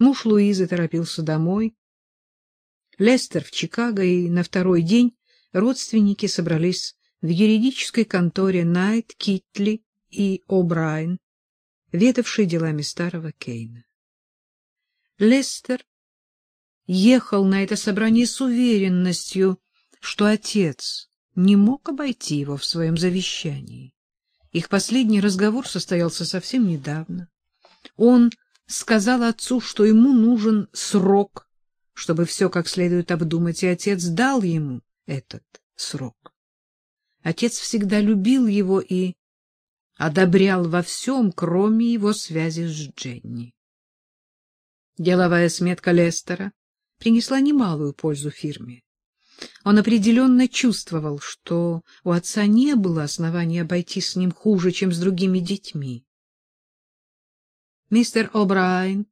Муж Луизы торопился домой. Лестер в Чикаго, и на второй день родственники собрались в юридической конторе Найт, Китли и О'Брайен, ведавшей делами старого Кейна. Лестер ехал на это собрание с уверенностью, что отец не мог обойти его в своем завещании. Их последний разговор состоялся совсем недавно. Он сказал отцу, что ему нужен срок, чтобы все как следует обдумать, и отец дал ему этот срок. Отец всегда любил его и одобрял во всем, кроме его связи с Дженни. Деловая сметка Лестера принесла немалую пользу фирме. Он определенно чувствовал, что у отца не было оснований обойтись с ним хуже, чем с другими детьми. Мистер О'Брайен,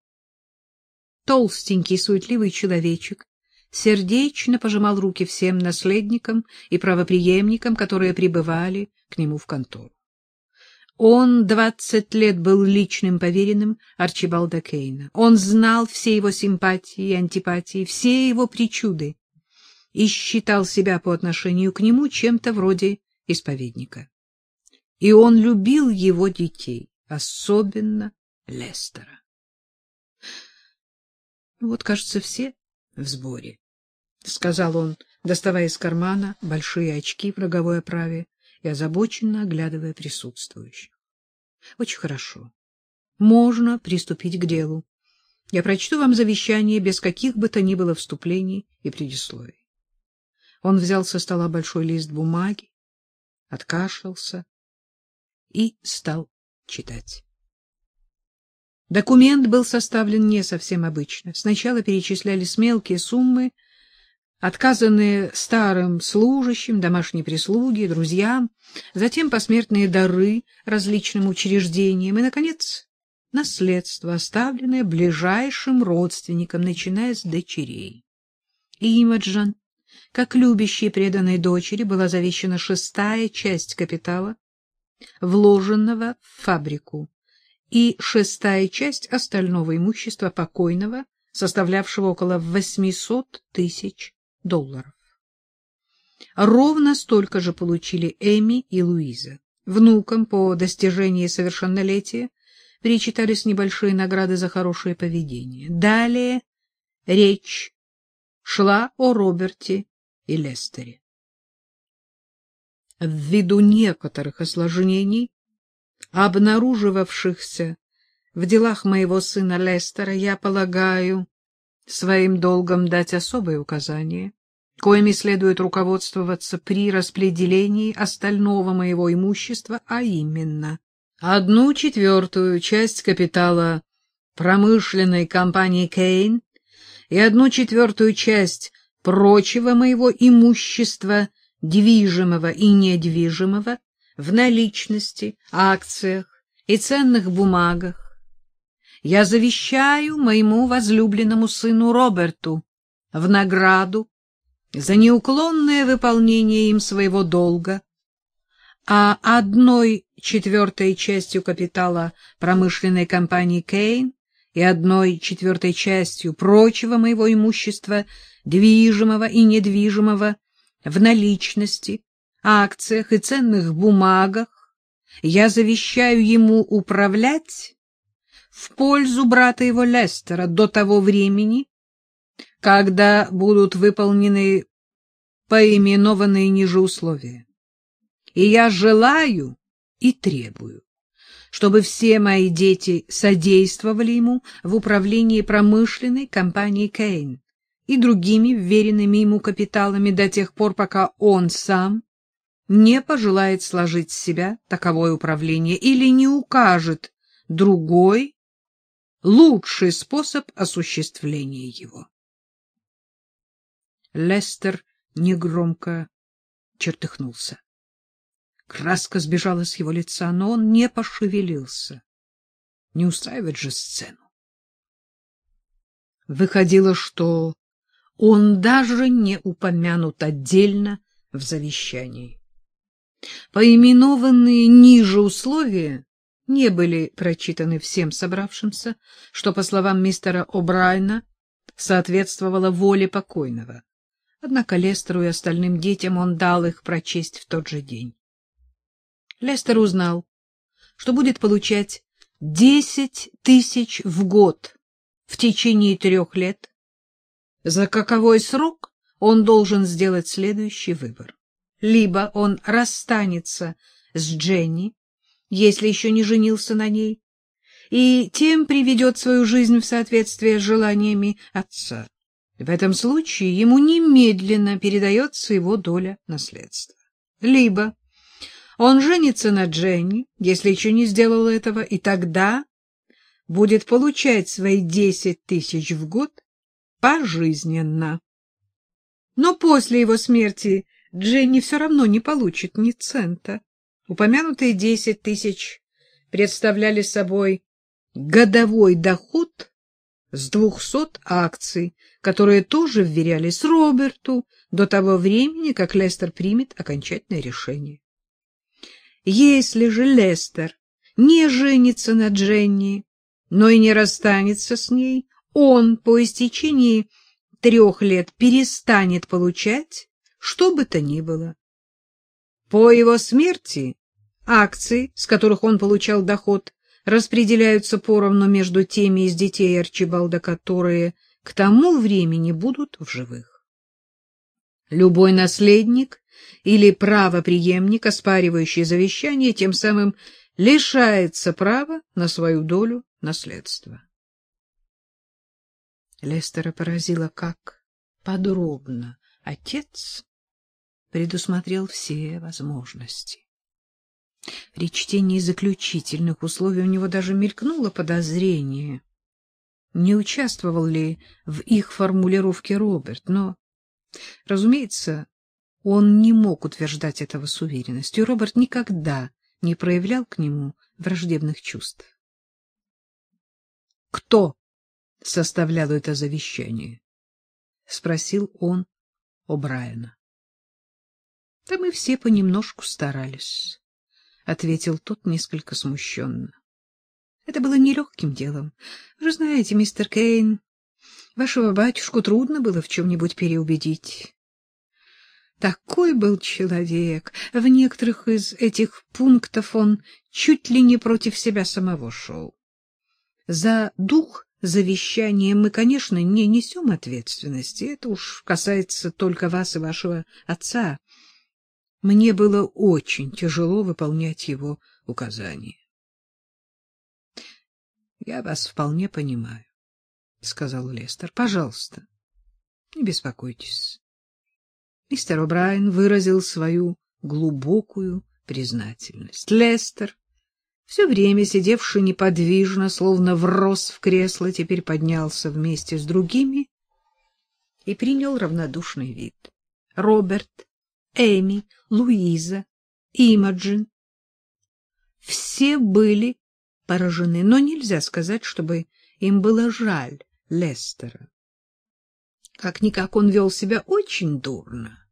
толстенький, суетливый человечек, сердечно пожимал руки всем наследникам и правопреемникам, которые прибывали к нему в контору. Он двадцать лет был личным поверенным Арчибалда Кейна. Он знал все его симпатии и антипатии, все его причуды и считал себя по отношению к нему чем-то вроде исповедника. И он любил его детей, особенно Лестера. «Ну вот, кажется, все в сборе, — сказал он, доставая из кармана большие очки в роговой оправе и озабоченно оглядывая присутствующих. — Очень хорошо. Можно приступить к делу. Я прочту вам завещание без каких бы то ни было вступлений и предисловий. Он взял со стола большой лист бумаги, откашлялся и стал читать. Документ был составлен не совсем обычно. Сначала перечислялись мелкие суммы, отказанные старым служащим, домашней прислуге, друзьям, затем посмертные дары различным учреждениям и, наконец, наследство, оставленное ближайшим родственникам, начиная с дочерей. Имаджан как любящей преданной дочери была завещана шестая часть капитала, вложенного в фабрику, и шестая часть остального имущества покойного, составлявшего около 800 тысяч долларов. Ровно столько же получили Эми и Луиза. Внукам по достижении совершеннолетия перечитались небольшие награды за хорошее поведение. Далее речь шла о Роберте и Лестере. Ввиду некоторых осложнений, обнаруживавшихся в делах моего сына Лестера, я полагаю своим долгом дать особые указания, коими следует руководствоваться при распределении остального моего имущества, а именно одну четвертую часть капитала промышленной компании «Кейн» и одну четвертую часть прочего моего имущества, движимого и недвижимого, в наличности, акциях и ценных бумагах. Я завещаю моему возлюбленному сыну Роберту в награду за неуклонное выполнение им своего долга, а одной четвертой частью капитала промышленной компании «Кейн» и одной четвертой частью прочего моего имущества движимого и недвижимого, в наличности, акциях и ценных бумагах, я завещаю ему управлять в пользу брата его Лестера до того времени, когда будут выполнены поименованные ниже условия. И я желаю и требую, чтобы все мои дети содействовали ему в управлении промышленной компанией Кейн, и другими вверенными ему капиталами до тех пор, пока он сам не пожелает сложить с себя таковое управление или не укажет другой, лучший способ осуществления его. Лестер негромко чертыхнулся. Краска сбежала с его лица, но он не пошевелился. Не устраивать же сцену. Выходило, что он даже не упомянут отдельно в завещании. Поименованные ниже условия не были прочитаны всем собравшимся, что, по словам мистера О'Брайна, соответствовало воле покойного. Однако Лестеру и остальным детям он дал их прочесть в тот же день. Лестер узнал, что будет получать десять тысяч в год в течение трех лет, за каковой срок он должен сделать следующий выбор. Либо он расстанется с Дженни, если еще не женился на ней, и тем приведет свою жизнь в соответствие с желаниями отца. В этом случае ему немедленно передается его доля наследства. Либо он женится на Дженни, если еще не сделал этого, и тогда будет получать свои десять тысяч в год пожизненно. Но после его смерти Дженни все равно не получит ни цента. Упомянутые десять тысяч представляли собой годовой доход с двухсот акций, которые тоже вверялись Роберту до того времени, как Лестер примет окончательное решение. Если же Лестер не женится на Дженни, но и не расстанется с ней, он по истечении трех лет перестанет получать что бы то ни было. По его смерти акции, с которых он получал доход, распределяются поровну между теми из детей Арчибалда, которые к тому времени будут в живых. Любой наследник или правопреемник, оспаривающий завещание, тем самым лишается права на свою долю наследства. Лестера поразило, как подробно отец предусмотрел все возможности. При чтении заключительных условий у него даже мелькнуло подозрение, не участвовал ли в их формулировке Роберт, но, разумеется, он не мог утверждать этого с уверенностью. Роберт никогда не проявлял к нему враждебных чувств. — Кто составлял это завещание? — спросил он у Брайана. — Да мы все понемножку старались, — ответил тот несколько смущенно. Это было нелегким делом. Вы же знаете, мистер Кейн, вашего батюшку трудно было в чем-нибудь переубедить. Такой был человек. В некоторых из этих пунктов он чуть ли не против себя самого шел. За дух завещания мы, конечно, не несем ответственности. Это уж касается только вас и вашего отца. Мне было очень тяжело выполнять его указания. — Я вас вполне понимаю, — сказал Лестер. — Пожалуйста, не беспокойтесь. Мистер О'Брайен выразил свою глубокую признательность. Лестер, все время сидевший неподвижно, словно врос в кресло, теперь поднялся вместе с другими и принял равнодушный вид. Роберт, Эми, Луиза, Имаджин — все были поражены, но нельзя сказать, чтобы им было жаль Лестера. Как-никак он вел себя очень дурно.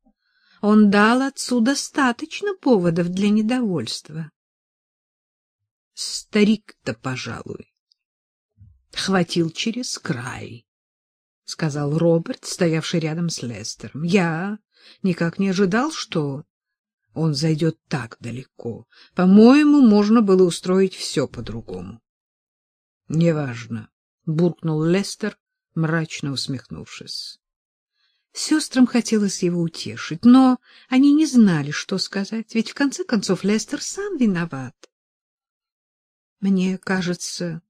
Он дал отцу достаточно поводов для недовольства. Старик-то, пожалуй, хватил через край, — сказал Роберт, стоявший рядом с Лестером. Я никак не ожидал, что он зайдет так далеко. По-моему, можно было устроить все по-другому. — Неважно, — буркнул Лестер, мрачно усмехнувшись. Сестрам хотелось его утешить, но они не знали, что сказать, ведь в конце концов Лестер сам виноват. Мне кажется,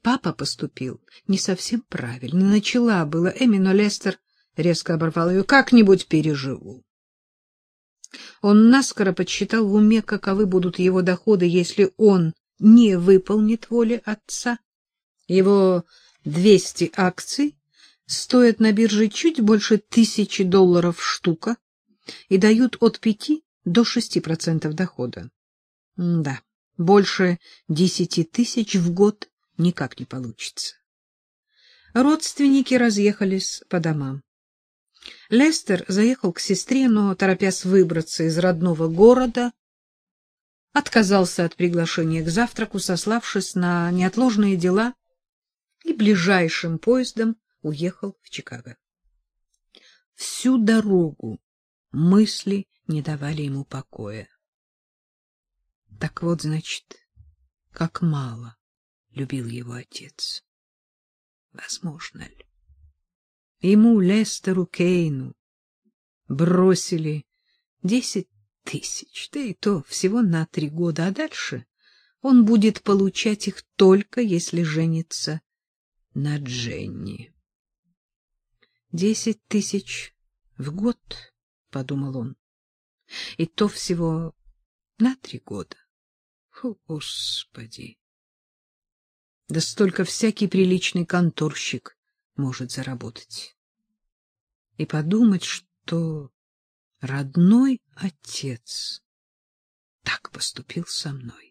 папа поступил не совсем правильно. Начала было Эми, но Лестер резко оборвал ее. Как-нибудь переживу. Он наскоро подсчитал в уме, каковы будут его доходы, если он не выполнит воли отца. Его двести акций стоят на бирже чуть больше тысячи долларов штука и дают от пяти до шести процентов дохода. М да, больше десяти тысяч в год никак не получится. Родственники разъехались по домам. Лестер заехал к сестре, но, торопясь выбраться из родного города, отказался от приглашения к завтраку, сославшись на неотложные дела, и ближайшим поездом уехал в Чикаго. Всю дорогу мысли не давали ему покоя. Так вот, значит, как мало любил его отец. Возможно ли? Ему, Лестеру Кейну, бросили десять тысяч, да и то всего на три года, а дальше он будет получать их только если женится на Дженни. Десять тысяч в год, — подумал он, — и то всего на три года. О, Господи! Да столько всякий приличный конторщик может заработать. И подумать, что родной отец так поступил со мной.